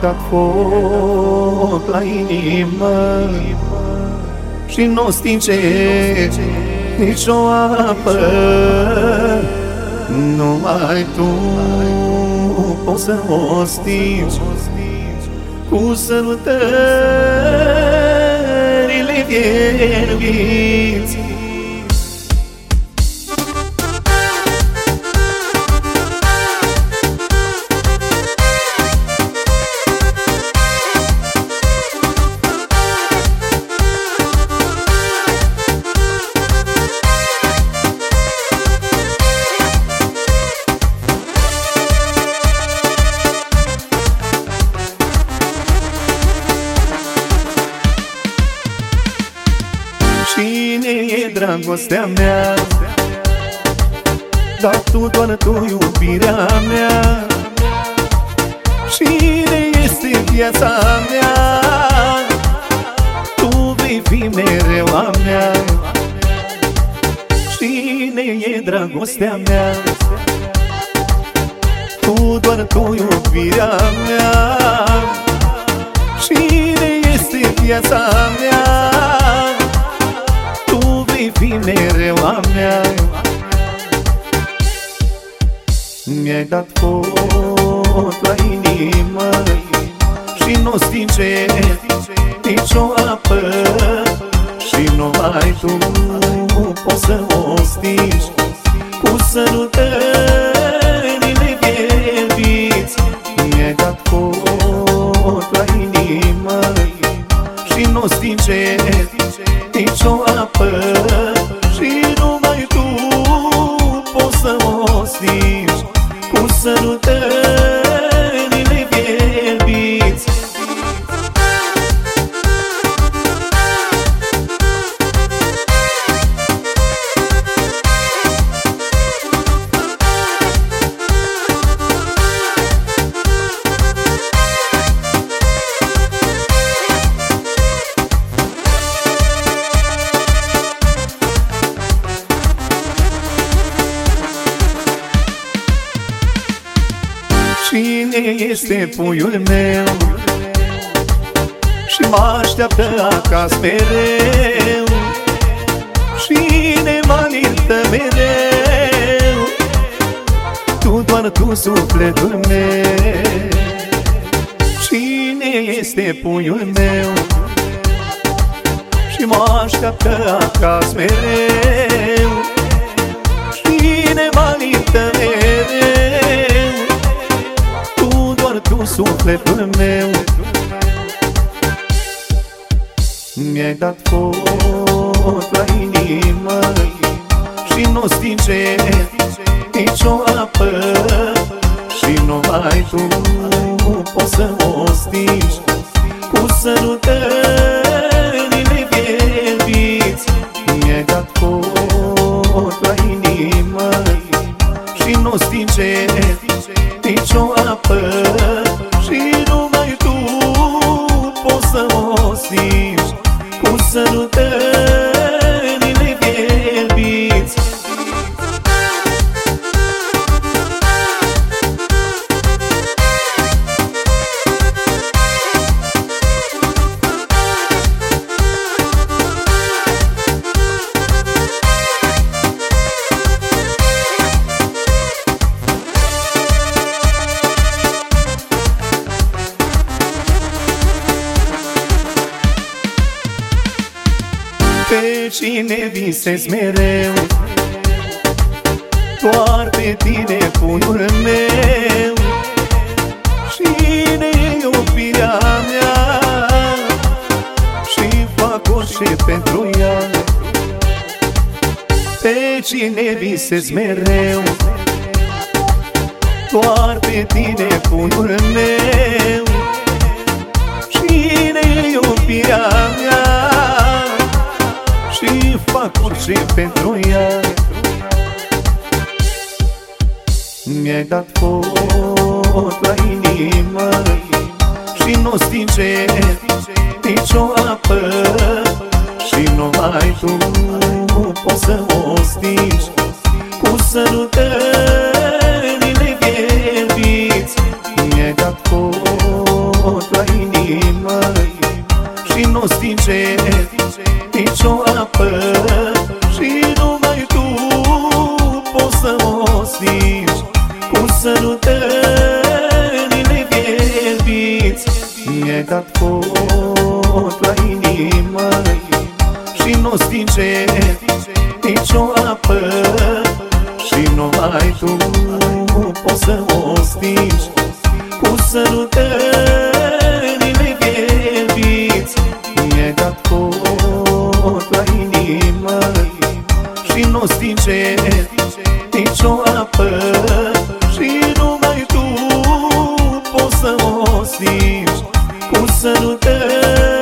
Mi-ai dat foc la inimă. Și nu stinge nicio apă. Numai tu poți să o stingi Cu sărutările vieții dragostea mea? Dar tu, doar tu, iubirea mea Cine este viața mea? Tu vei fi mereu a mea Cine e dragostea mea? Tu, doar tu, iubirea mea Cine este viața mea? Mi-ai dat foc la inimă Și nu stinge nicio apă. Și numai tu poți să o stingi Cu sărutările vieviți. Mi-ai dat foc la inimă Și nu stinge nicio apă. Și numai tu poți să o stingi Cu Cine este puiul meu? Și mă așteaptă acasă mereu. Cine mă alintă mereu? Tu, doar tu, sufletul meu. Cine este puiul meu? Și mă așteaptă acasă mereu. Cine mă alintă mereu sufletul meu. Mi-ai dat foc la inimă Și nu stinge nicio apă. Și numai tu poți să o stingi Cu sărutările Cu Pe cine visezi mereu Doar pe tine puiul meu. Cine e iubirea mea? Și fac orice pentru ea. Pe cine visezi mereu Doar pe tine puiul meu și pentru ea. Mi-ai dat foc la inimă Și nu stinge nicio apă. Și nu mai tu poți să o stingi. Cu sărutările vieviți Mi-ai dat foc la inimă Și nu stinge sărutările fierbiți Mi-ai dat foc la inimă Și nu stinge nicio apă. Și numai tu poți să o stingi. Cu sărutările fierbiți Mi-ai dat foc la inimă Și nu stinge nicio apă să mă ostici Cum să nu te